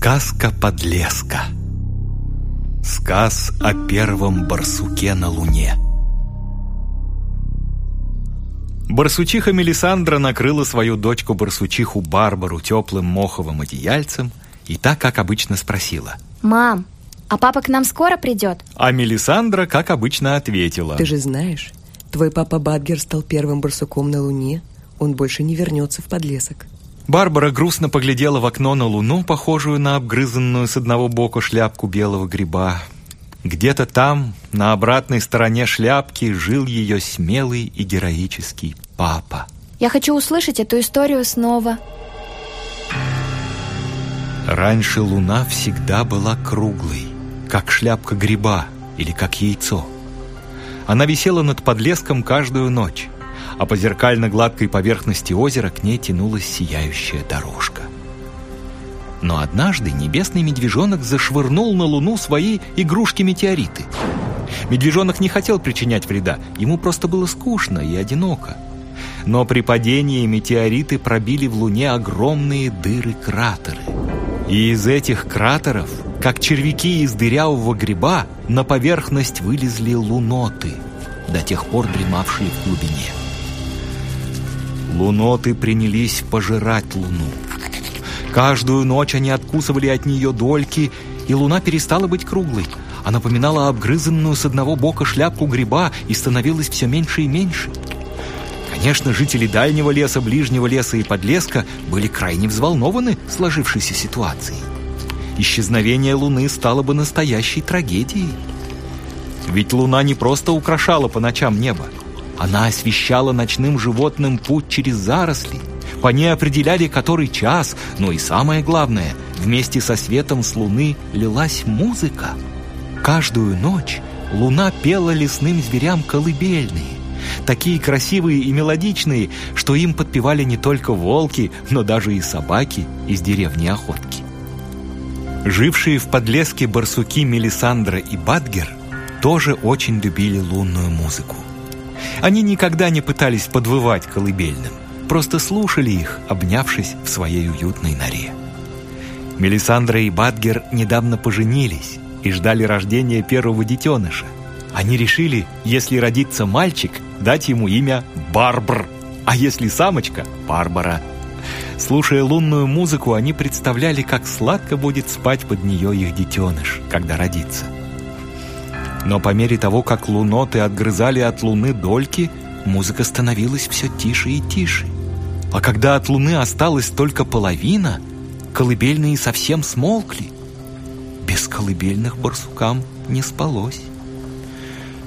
Сказка подлеска Сказ о первом барсуке на луне Барсучиха Мелисандра накрыла свою дочку-барсучиху Барбару теплым моховым одеяльцем и так, как обычно, спросила. «Мам, а папа к нам скоро придет?» А Мелисандра, как обычно, ответила. Ты же знаешь, твой папа Бадгер стал первым барсуком на Луне. Он больше не вернется в подлесок. Барбара грустно поглядела в окно на луну, похожую на обгрызанную с одного бока шляпку белого гриба. Где-то там, на обратной стороне шляпки, жил ее смелый и героический папа. Я хочу услышать эту историю снова. Раньше луна всегда была круглой, как шляпка гриба или как яйцо. Она висела над подлеском каждую ночь а по зеркально-гладкой поверхности озера к ней тянулась сияющая дорожка. Но однажды небесный медвежонок зашвырнул на Луну свои игрушки-метеориты. Медвежонок не хотел причинять вреда, ему просто было скучно и одиноко. Но при падении метеориты пробили в Луне огромные дыры-кратеры. И из этих кратеров, как червяки из дырявого гриба, на поверхность вылезли луноты, до тех пор дремавшие в глубине. Луноты принялись пожирать Луну. Каждую ночь они откусывали от нее дольки, и Луна перестала быть круглой. Она напоминала обгрызанную с одного бока шляпку гриба и становилась все меньше и меньше. Конечно, жители дальнего леса, ближнего леса и подлеска были крайне взволнованы сложившейся ситуацией. Исчезновение Луны стало бы настоящей трагедией. Ведь Луна не просто украшала по ночам небо. Она освещала ночным животным путь через заросли. По ней определяли который час, но и самое главное, вместе со светом с луны лилась музыка. Каждую ночь луна пела лесным зверям колыбельные. Такие красивые и мелодичные, что им подпевали не только волки, но даже и собаки из деревни Охотки. Жившие в подлеске барсуки Мелисандра и Бадгер тоже очень любили лунную музыку. Они никогда не пытались подвывать колыбельным, просто слушали их, обнявшись в своей уютной норе. Мелисандра и Бадгер недавно поженились и ждали рождения первого детеныша. Они решили, если родится мальчик, дать ему имя Барбр, а если самочка – Барбара. Слушая лунную музыку, они представляли, как сладко будет спать под нее их детеныш, когда родится – но по мере того, как луноты отгрызали от луны дольки, музыка становилась все тише и тише. А когда от луны осталась только половина, колыбельные совсем смолкли. Без колыбельных барсукам не спалось.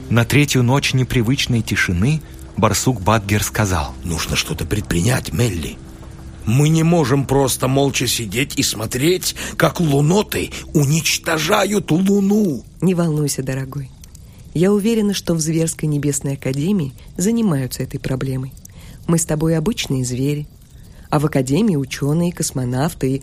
На третью ночь непривычной тишины барсук Бадгер сказал. «Нужно что-то предпринять, Мелли. Мы не можем просто молча сидеть и смотреть, как луноты уничтожают луну. Не волнуйся, дорогой. Я уверена, что в Зверской Небесной Академии занимаются этой проблемой. Мы с тобой обычные звери, а в Академии ученые, космонавты и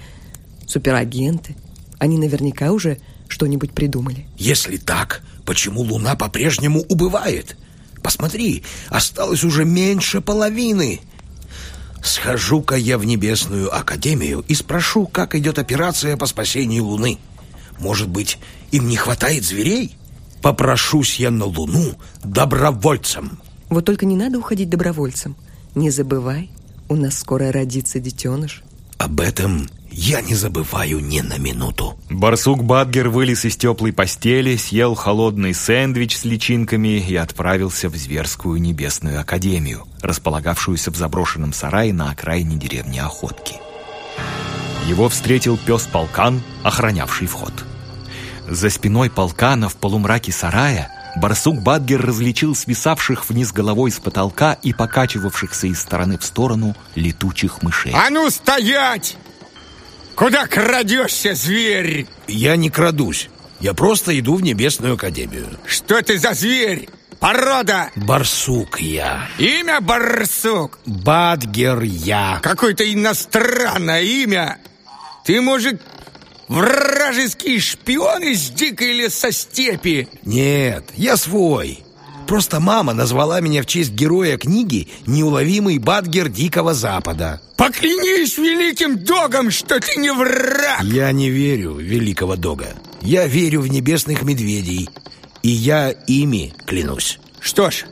суперагенты. Они наверняка уже что-нибудь придумали. Если так, почему Луна по-прежнему убывает? Посмотри, осталось уже меньше половины. Схожу-ка я в Небесную Академию и спрошу, как идет операция по спасению Луны. Может быть, им не хватает зверей? Попрошусь я на Луну добровольцем. Вот только не надо уходить добровольцем. Не забывай, у нас скоро родится детеныш. Об этом я не забываю ни на минуту. Барсук Бадгер вылез из теплой постели, съел холодный сэндвич с личинками и отправился в Зверскую Небесную Академию, располагавшуюся в заброшенном сарае на окраине деревни Охотки. Его встретил пес Полкан, охранявший вход. За спиной Полкана в полумраке сарая Барсук Бадгер различил свисавших вниз головой с потолка и покачивавшихся из стороны в сторону летучих мышей. «А ну стоять! Куда крадешься, зверь?» Я не крадусь. Я просто иду в Небесную Академию. Что ты за зверь? Порода? Барсук я. Имя Барсук? Бадгер я. Какое-то иностранное имя. Ты, может, вражеский шпион из дикой лесостепи? Нет, я свой. Просто мама назвала меня в честь героя книги «Неуловимый Бадгер Дикого Запада». Поклянись великим догом, что ты не враг! Я не верю в великого дога. Я верю в небесных медведей. И я ими клянусь. Что ж,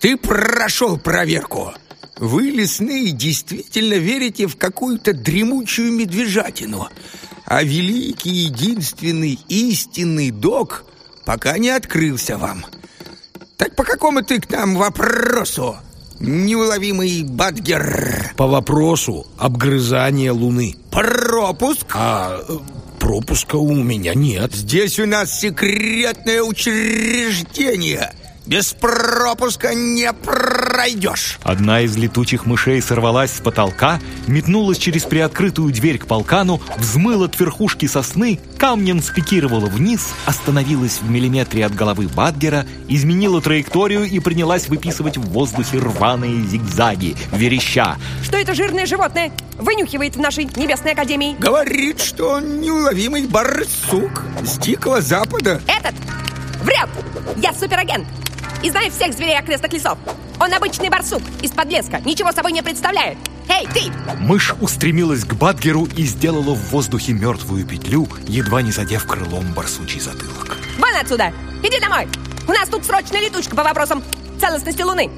ты прошел проверку. Вы, лесные, действительно верите в какую-то дремучую медвежатину. А великий, единственный, истинный дог пока не открылся вам. Так по какому ты к нам вопросу, неуловимый Бадгер? По вопросу обгрызания Луны. Пропуск? А э, пропуска у меня нет. Здесь у нас секретное учреждение. Без пропуска не пройдешь. Одна из летучих мышей сорвалась с потолка, метнулась через приоткрытую дверь к полкану, взмыла от верхушки сосны, камнем спикировала вниз, остановилась в миллиметре от головы Бадгера, изменила траекторию и принялась выписывать в воздухе рваные зигзаги, вереща. Что это жирное животное вынюхивает в нашей небесной академии? Говорит, что он неуловимый барсук с Дикого Запада. Этот врет! Я суперагент и знаю всех зверей окрестных лесов. Он обычный барсук из-под леска, ничего собой не представляет. Эй, ты! Мышь устремилась к Бадгеру и сделала в воздухе мертвую петлю, едва не задев крылом барсучий затылок. Вон отсюда! Иди домой! У нас тут срочная летучка по вопросам целостности Луны.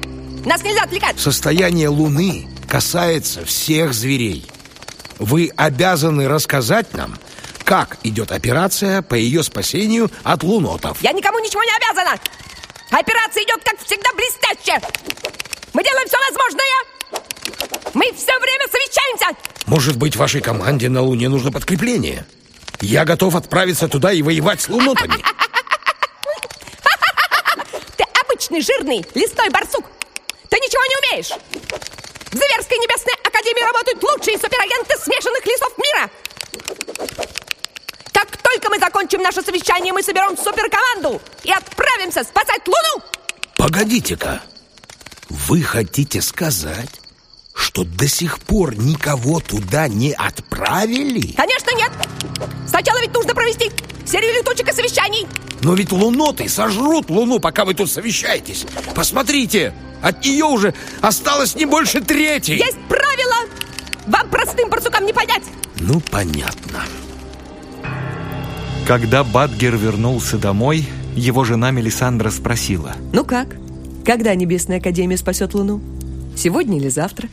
Нас нельзя отвлекать. Состояние Луны касается всех зверей. Вы обязаны рассказать нам, как идет операция по ее спасению от лунотов. Я никому ничего не обязана! Операция идет, как всегда, блестяще! Мы делаем все возможное! Мы все время совещаемся! Может быть, вашей команде на Луне нужно подкрепление? Я готов отправиться туда и воевать с лунотами. Ты обычный жирный лесной барсук! Ты ничего не умеешь! В Зверской небесной академии работают лучшие суперагенты смешанных лесов мира! Только мы закончим наше совещание, мы соберем суперкоманду и отправимся спасать Луну! Погодите-ка. Вы хотите сказать, что до сих пор никого туда не отправили? Конечно, нет! Сначала ведь нужно провести серию летучек и совещаний. Но ведь луноты сожрут Луну, пока вы тут совещаетесь. Посмотрите, от нее уже осталось не больше трети. Есть правила! Вам, простым барсукам, не понять! Ну, понятно. Когда Бадгер вернулся домой, его жена Мелисандра спросила. Ну как? Когда Небесная Академия спасет Луну? Сегодня или завтра?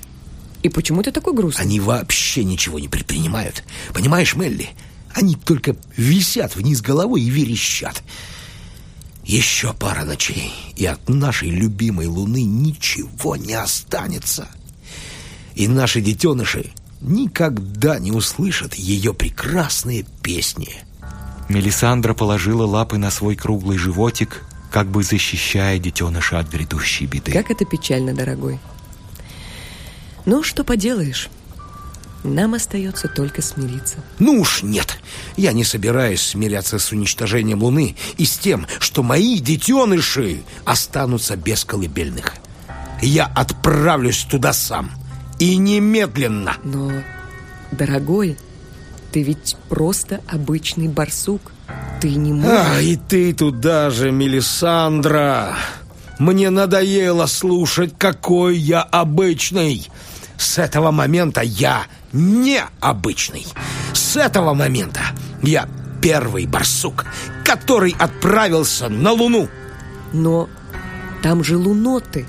И почему ты такой грустный? Они вообще ничего не предпринимают. Понимаешь, Мелли? Они только висят вниз головой и верещат. Еще пара ночей, и от нашей любимой Луны ничего не останется. И наши детеныши никогда не услышат ее прекрасные песни. Мелисандра положила лапы на свой круглый животик, как бы защищая детеныша от грядущей беды. Как это печально, дорогой. Ну, что поделаешь? Нам остается только смириться. Ну уж нет, я не собираюсь смиряться с уничтожением Луны и с тем, что мои детеныши останутся без колыбельных. Я отправлюсь туда сам. И немедленно. Но, дорогой, ты ведь просто обычный барсук. Ты не можешь... А, и ты туда же, Мелисандра. Мне надоело слушать, какой я обычный. С этого момента я необычный. С этого момента я первый барсук, который отправился на Луну. Но там же луноты.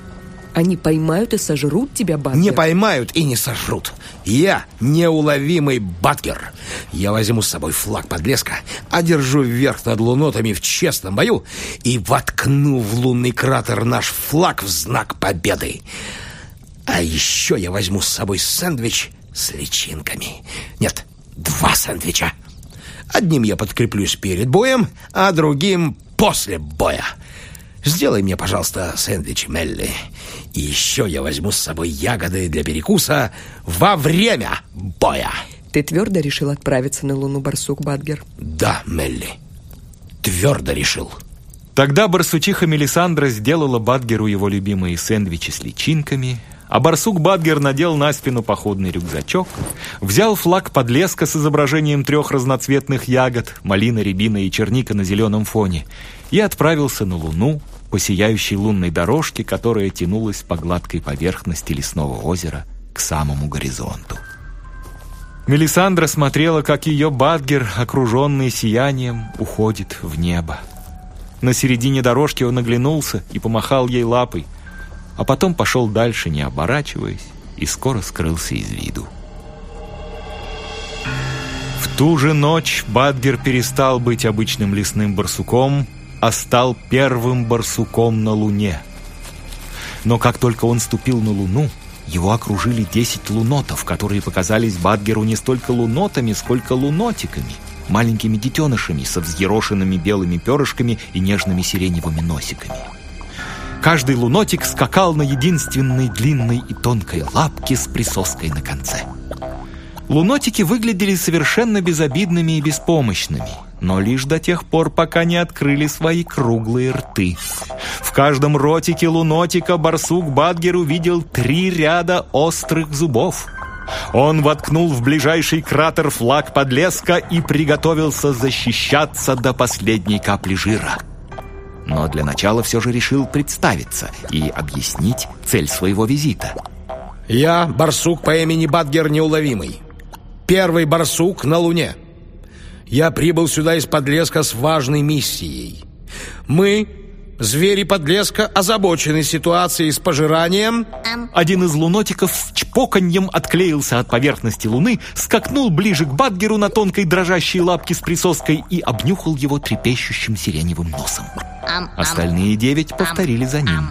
Они поймают и сожрут тебя, Батгер. Не поймают и не сожрут. Я неуловимый Батгер. Я возьму с собой флаг подлеска, одержу вверх над лунотами в честном бою и воткну в лунный кратер наш флаг в знак победы. А еще я возьму с собой сэндвич с личинками. Нет, два сэндвича. Одним я подкреплюсь перед боем, а другим после боя. Сделай мне, пожалуйста, сэндвич, Мелли. И еще я возьму с собой ягоды для перекуса во время боя. Ты твердо решил отправиться на Луну, барсук Бадгер? Да, Мелли. Твердо решил. Тогда барсучиха Мелисандра сделала Бадгеру его любимые сэндвичи с личинками, а барсук Бадгер надел на спину походный рюкзачок, взял флаг подлеска с изображением трех разноцветных ягод, малина, рябина и черника на зеленом фоне, и отправился на Луну по сияющей лунной дорожке, которая тянулась по гладкой поверхности лесного озера к самому горизонту. Мелисандра смотрела, как ее Бадгер, окруженный сиянием, уходит в небо. На середине дорожки он оглянулся и помахал ей лапой, а потом пошел дальше, не оборачиваясь, и скоро скрылся из виду. В ту же ночь Бадгер перестал быть обычным лесным барсуком, а стал первым барсуком на Луне. Но как только он ступил на Луну, его окружили десять лунотов, которые показались Бадгеру не столько лунотами, сколько лунотиками, маленькими детенышами со взъерошенными белыми перышками и нежными сиреневыми носиками. Каждый лунотик скакал на единственной длинной и тонкой лапке с присоской на конце. Лунотики выглядели совершенно безобидными и беспомощными, но лишь до тех пор, пока не открыли свои круглые рты. В каждом ротике лунотика барсук Бадгер увидел три ряда острых зубов. Он воткнул в ближайший кратер флаг подлеска и приготовился защищаться до последней капли жира но для начала все же решил представиться и объяснить цель своего визита. «Я барсук по имени Бадгер Неуловимый. Первый барсук на Луне. Я прибыл сюда из подлеска с важной миссией. Мы Звери подлеска озабочены ситуацией с пожиранием. Один из лунотиков с чпоканьем отклеился от поверхности луны, скакнул ближе к Бадгеру на тонкой дрожащей лапке с присоской и обнюхал его трепещущим сиреневым носом. Остальные девять повторили за ним.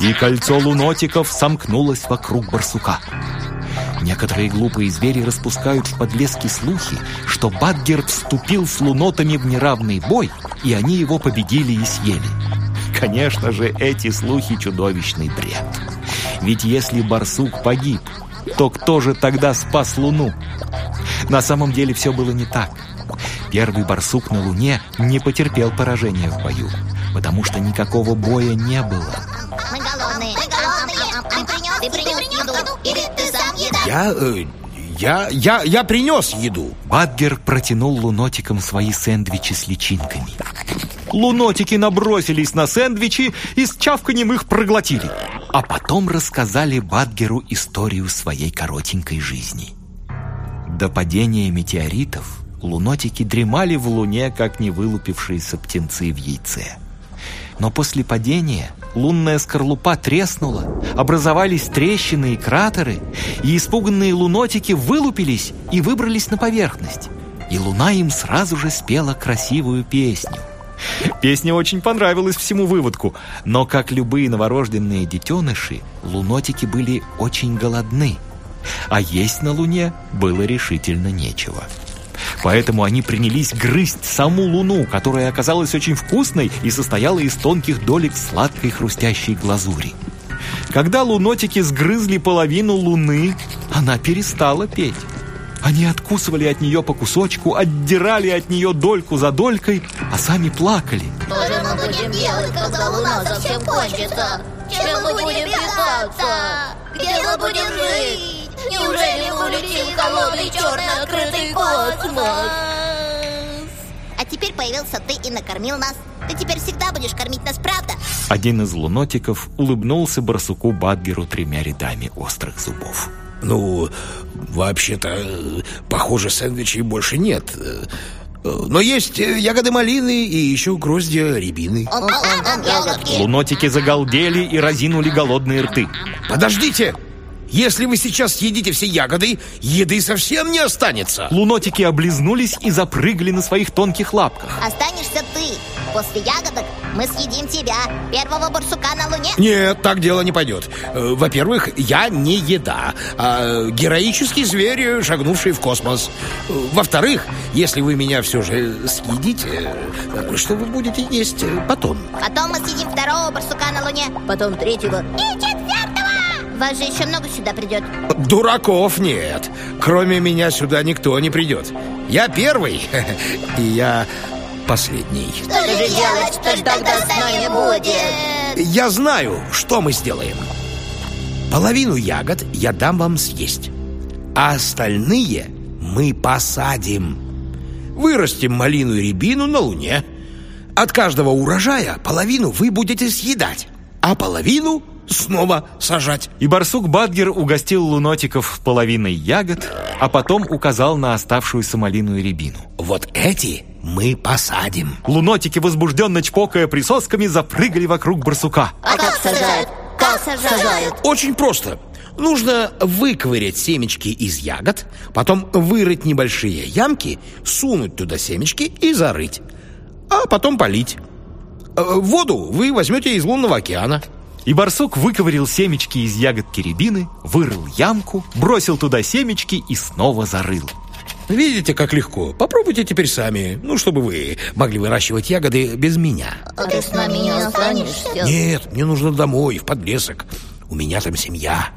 И кольцо лунотиков сомкнулось вокруг барсука. Некоторые глупые звери распускают в подлеске слухи, что Бадгер вступил с лунотами в неравный бой, и они его победили и съели. Конечно же, эти слухи чудовищный бред. Ведь если барсук погиб, то кто же тогда спас луну? На самом деле все было не так. Первый барсук на луне не потерпел поражения в бою, потому что никакого боя не было. Ты принес еду? Или ты я... Э, я, я, я принес еду. Бадгер протянул лунотикам свои сэндвичи с личинками. Лунотики набросились на сэндвичи и с чавканем их проглотили. А потом рассказали Бадгеру историю своей коротенькой жизни. До падения метеоритов лунотики дремали в луне, как не вылупившиеся птенцы в яйце. Но после падения лунная скорлупа треснула, образовались трещины и кратеры, и испуганные лунотики вылупились и выбрались на поверхность. И луна им сразу же спела красивую песню. Песня очень понравилась всему выводку, но, как любые новорожденные детеныши, лунотики были очень голодны, а есть на Луне было решительно нечего. Поэтому они принялись грызть саму луну, которая оказалась очень вкусной и состояла из тонких долек сладкой хрустящей глазури. Когда лунотики сгрызли половину луны, она перестала петь. Они откусывали от нее по кусочку, отдирали от нее дольку за долькой, а сами плакали. Что же мы будем делать, когда луна совсем кончится? Чем мы будем питаться? Где мы будем жить? Неужели мы улетим в холодный черный открытый космос? А теперь появился ты и накормил нас. Ты теперь всегда будешь кормить нас, правда? Один из лунотиков улыбнулся барсуку Бадгеру тремя рядами острых зубов. Ну, вообще-то, похоже, сэндвичей больше нет. Но есть ягоды малины и еще гроздья рябины. Лунотики загалдели и разинули голодные рты. Подождите! Если вы сейчас съедите все ягоды, еды совсем не останется. Лунотики облизнулись и запрыгали на своих тонких лапках. Останешься ты. После ягодок мы съедим тебя, первого барсука на Луне. Нет, так дело не пойдет. Э, во-первых, я не еда, а героический зверь, шагнувший в космос. Э, во-вторых, если вы меня все же съедите, э, что вы будете есть потом? Потом мы съедим второго барсука на Луне. Потом третьего. И четвертого! Вас же еще много сюда придет. Дураков нет. Кроме меня сюда никто не придет. Я первый, и я последний. Что же делать? Что же тогда с нами будет? Я знаю, что мы сделаем. Половину ягод я дам вам съесть, а остальные мы посадим. Вырастим малину и рябину на Луне. От каждого урожая половину вы будете съедать, а половину снова сажать. И барсук Бадгер угостил лунотиков половиной ягод, а потом указал на оставшуюся малину и рябину. Вот эти мы посадим. Лунотики, возбужденно чпокая присосками, запрыгали вокруг барсука. А как сажают? Как сажают? Очень просто. Нужно выковырять семечки из ягод, потом вырыть небольшие ямки, сунуть туда семечки и зарыть. А потом полить. Э, Воду вы возьмете из лунного океана. И барсук выковырил семечки из ягодки рябины, вырыл ямку, бросил туда семечки и снова зарыл. Видите, как легко? Попробуйте теперь сами. Ну, чтобы вы могли выращивать ягоды без меня. А ты с нами не останешься? Нет, мне нужно домой, в подлесок. У меня там семья.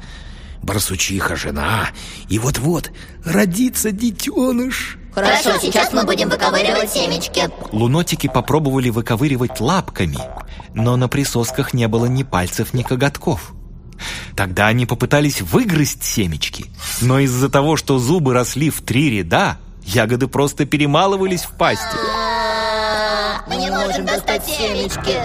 Барсучиха, жена. И вот-вот родится детеныш. Хорошо, сейчас мы будем выковыривать семечки. Лунотики попробовали выковыривать лапками, но на присосках не было ни пальцев, ни коготков. Тогда они попытались выгрызть семечки, но из-за того, что зубы росли в три ряда, ягоды просто перемалывались в пасти. А, Мы не можем достать семечки.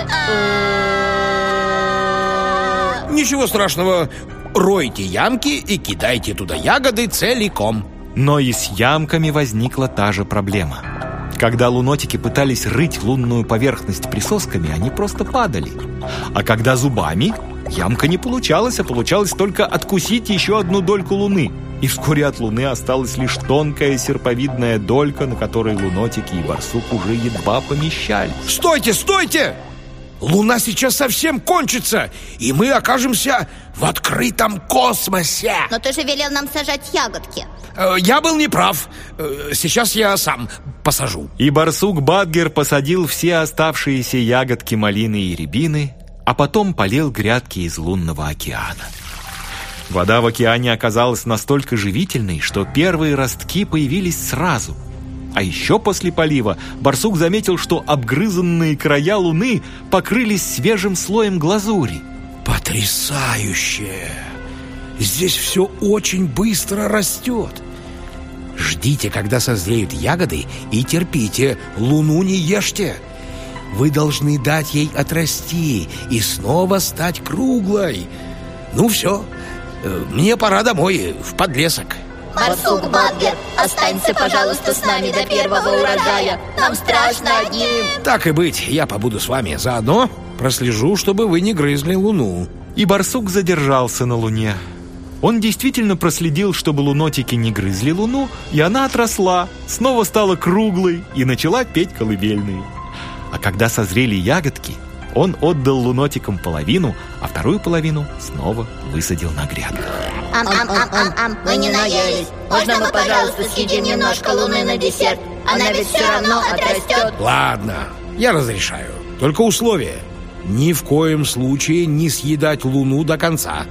Ничего страшного. Ройте ямки и кидайте туда ягоды целиком. Но и с ямками возникла та же проблема. Когда лунотики пытались рыть лунную поверхность присосками, они просто падали. А когда зубами, ямка не получалась, а получалось только откусить еще одну дольку луны. И вскоре от луны осталась лишь тонкая серповидная долька, на которой лунотики и барсук уже едва помещались. Стойте, стойте! Луна сейчас совсем кончится, и мы окажемся в открытом космосе. Но ты же велел нам сажать ягодки. Э, Я был неправ. Э, Сейчас я сам посажу. И барсук Бадгер посадил все оставшиеся ягодки малины и рябины, а потом полил грядки из лунного океана. Вода в океане оказалась настолько живительной, что первые ростки появились сразу. А еще после полива барсук заметил, что обгрызанные края луны покрылись свежим слоем глазури. Потрясающе! Здесь все очень быстро растет. Ждите, когда созреют ягоды, и терпите, луну не ешьте. Вы должны дать ей отрасти и снова стать круглой. Ну все, э, мне пора домой, в подлесок. Барсук Бадгер, останься, пожалуйста, с нами до первого урожая. Нам страшно одним. Так и быть, я побуду с вами. Заодно прослежу, чтобы вы не грызли луну. И барсук задержался на луне. Он действительно проследил, чтобы лунотики не грызли луну, и она отросла, снова стала круглой и начала петь колыбельные. А когда созрели ягодки, он отдал лунотикам половину, а вторую половину снова высадил на грядку. Ам-ам-ам-ам-ам, мы не наелись. Можно мы, пожалуйста, съедим немножко луны на десерт? Она ведь все равно отрастет. Ладно, я разрешаю. Только условие. Ни в коем случае не съедать луну до конца,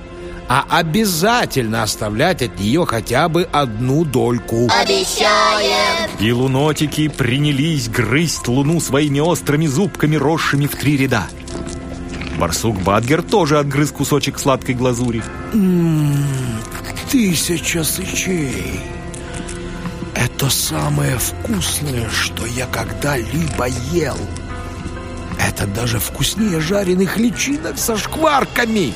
а обязательно оставлять от нее хотя бы одну дольку. Обещаем. И лунотики принялись грызть луну своими острыми зубками, росшими в три ряда. Барсук Бадгер тоже отгрыз кусочек сладкой глазури. Тысяча сычей. Это самое вкусное, что я когда-либо ел. Это даже вкуснее жареных личинок со шкварками.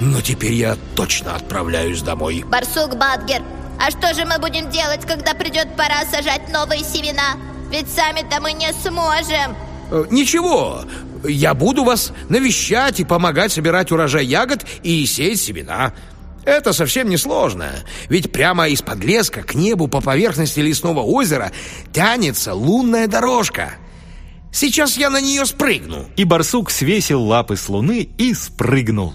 Но теперь я точно отправляюсь домой. Барсук Бадгер, а что же мы будем делать, когда придет пора сажать новые семена? Ведь сами-то мы не сможем. Э, Ничего, я буду вас навещать и помогать собирать урожай ягод и сеять семена. Это совсем не сложно, ведь прямо из-под леска к небу по поверхности лесного озера тянется лунная дорожка. Сейчас я на нее спрыгну. И барсук свесил лапы с луны и спрыгнул.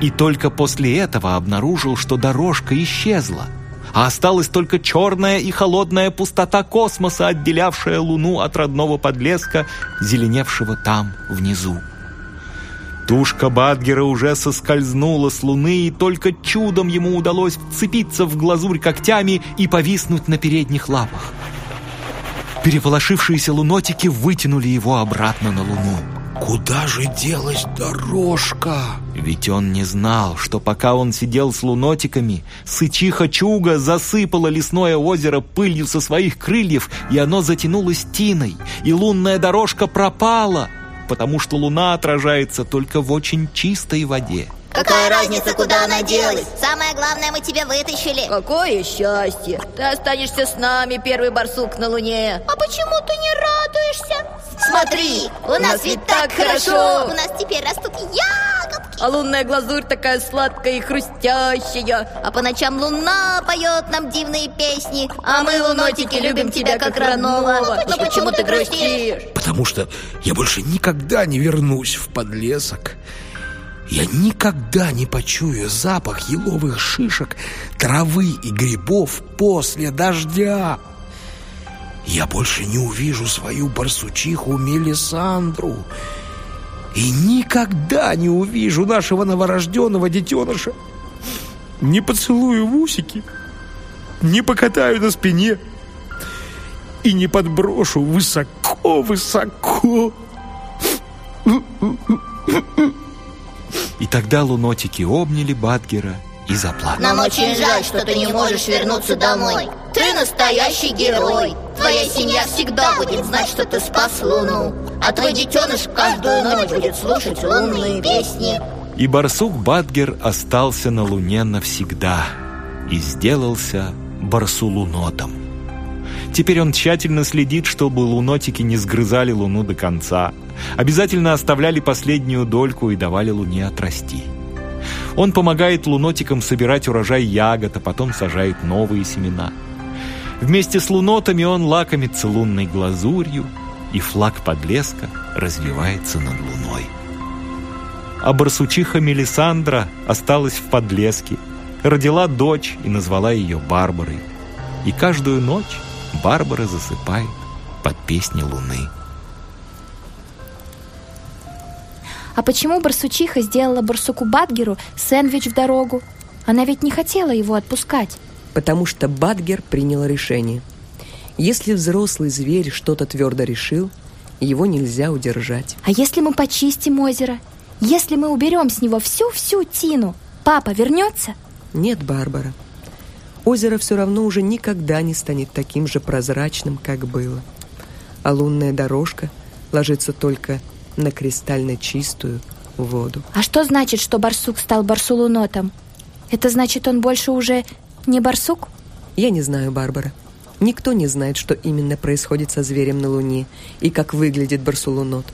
И только после этого обнаружил, что дорожка исчезла. А осталась только черная и холодная пустота космоса, отделявшая луну от родного подлеска, зеленевшего там, внизу. Тушка Бадгера уже соскользнула с луны, и только чудом ему удалось вцепиться в глазурь когтями и повиснуть на передних лапах. Переполошившиеся лунотики вытянули его обратно на луну. Куда же делась дорожка? Ведь он не знал, что пока он сидел с лунотиками, сычиха Чуга засыпала лесное озеро пылью со своих крыльев, и оно затянулось тиной, и лунная дорожка пропала, потому что луна отражается только в очень чистой воде. Какая разница, куда она делась? Самое главное, мы тебя вытащили Какое счастье! Ты останешься с нами, первый барсук на Луне. А почему ты не радуешься? Смотри, у нас ведь так хорошо! У нас теперь растут ягодки А лунная глазурь такая сладкая и хрустящая. А по ночам луна поет нам дивные песни А мы, лунотики, любим тебя как родного Но почему ты грустишь? Потому что я больше никогда не вернусь в подлесок. Я никогда не почую запах еловых шишек, травы и грибов после дождя. Я больше не увижу свою барсучиху Мелисандру. И никогда не увижу нашего новорожденного детеныша. Не поцелую в усики, не покатаю на спине и не подброшу высоко-высоко. И тогда лунотики обняли Бадгера и заплакали. Нам очень жаль, что ты не можешь вернуться домой Ты настоящий герой Твоя семья всегда будет знать, что ты спас Луну А твой детеныш каждую ночь будет слушать лунные песни И барсук Бадгер остался на Луне навсегда и сделался барсулунотом. Теперь он тщательно следит, чтобы лунотики не сгрызали Луну до конца. Обязательно оставляли последнюю дольку и давали Луне отрасти. Он помогает лунотикам собирать урожай ягод, а потом сажает новые семена. Вместе с лунотами он лакомится лунной глазурью, и флаг подлеска развивается над луной. А барсучиха Мелисандра осталась в подлеске, родила дочь и назвала ее Барбарой. И каждую ночь Барбара засыпает под песни луны. А почему барсучиха сделала барсуку Бадгеру сэндвич в дорогу? Она ведь не хотела его отпускать. Потому что Бадгер принял решение. Если взрослый зверь что-то твердо решил, его нельзя удержать. А если мы почистим озеро? Если мы уберем с него всю-всю тину, папа вернется? Нет, Барбара. Озеро все равно уже никогда не станет таким же прозрачным, как было. А лунная дорожка ложится только на кристально чистую воду. А что значит, что барсук стал барсулунотом? Это значит, он больше уже не барсук? Я не знаю, Барбара. Никто не знает, что именно происходит со зверем на Луне и как выглядит барсулунот.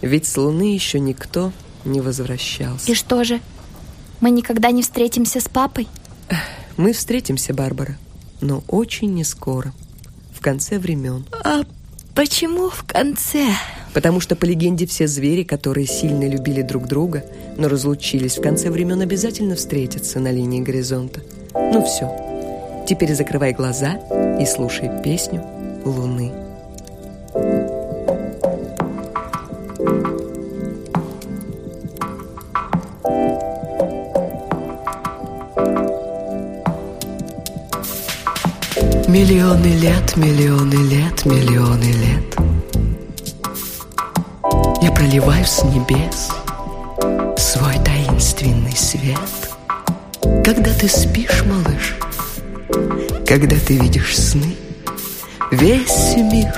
Ведь с Луны еще никто не возвращался. И что же? Мы никогда не встретимся с папой? Мы встретимся, Барбара, но очень не скоро, в конце времен. А почему в конце? Потому что по легенде все звери, которые сильно любили друг друга, но разлучились в конце времен, обязательно встретятся на линии горизонта. Ну все, теперь закрывай глаза и слушай песню Луны. Миллионы лет, миллионы лет, миллионы лет. Я проливаю с небес свой таинственный свет. Когда ты спишь, малыш, когда ты видишь сны Весь мир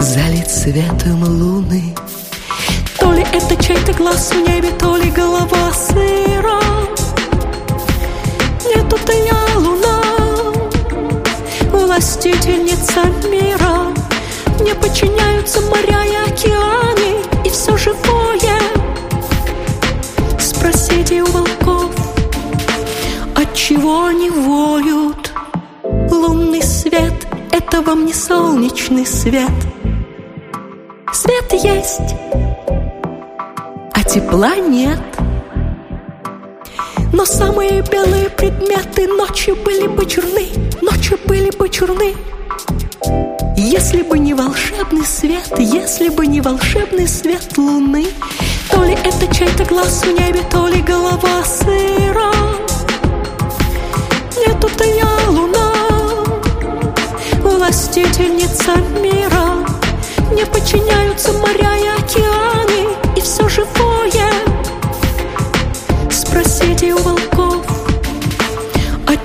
залит светом луны. То ли это чей-то глаз в небе, то ли голова сыра. Нет, это я, луна, властительница мира. Мне подчиняются моря и океаны И все живое. Спросите у волков Отчего они воют? Лунный свет — это вам не солнечный свет. Свет есть, а тепла нет. Но самые белые предметы ночью были бы черны, ночью были бы черны. Если бы не волшебный свет, если бы не волшебный свет луны, то ли это чей-то глаз в небе, то ли голова сыра. Нет, это я, луна, властительница мира. Не подчиняются моря и океаны И все живое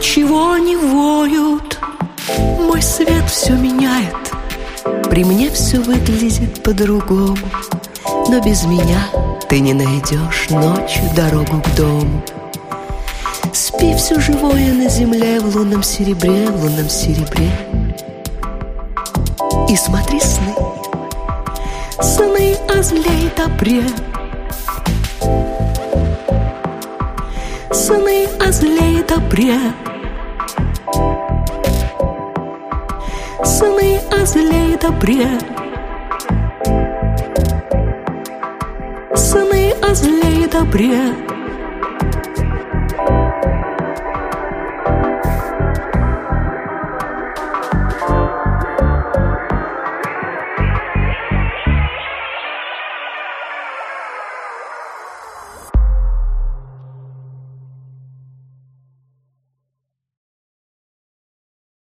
Отчего они воют. Мой свет все меняет При мне все выглядит по-другому. Но без меня ты не найдешь ночью дорогу к дому. Спи все живое на земле В лунном серебре, в лунном серебре. И смотри сны. Сны о зле и добре. Сны о зле Сны о зле и добре Сны о добре